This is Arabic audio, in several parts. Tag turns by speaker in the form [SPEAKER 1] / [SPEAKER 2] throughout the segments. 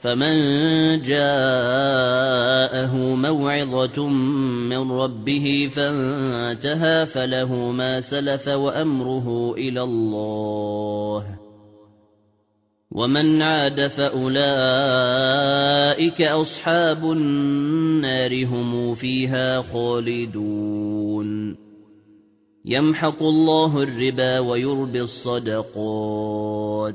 [SPEAKER 1] فمن جاءه موعظة من ربه فانتهى فله ما سلف وأمره إلى الله ومن عاد فأولئك أصحاب النار هم فيها خالدون يمحق الله الربا ويربي الصدقات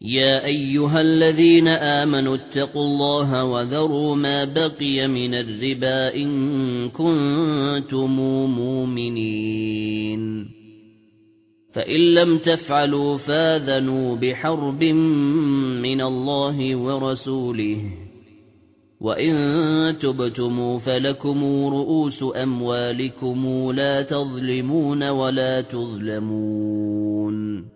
[SPEAKER 1] يا أيها الذين آمنوا اتقوا الله وذروا ما بقي من الربا إن كنتم مؤمنين. فإن لم تفعلوا فاذنوا بحرب من الله ورسوله. وَإِن تُبْتُمْ فَلَكُمْ رُؤُوسُ أَمْوَالِكُمْ لَا تَظْلِمُونَ وَلَا تُظْلَمُونَ.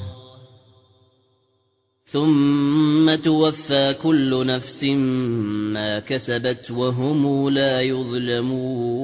[SPEAKER 1] ثُمَّ تُوَفَّى كُلُّ نَفْسٍ مَا كَسَبَتْ وَهُمْ لَا يُظْلَمُونَ.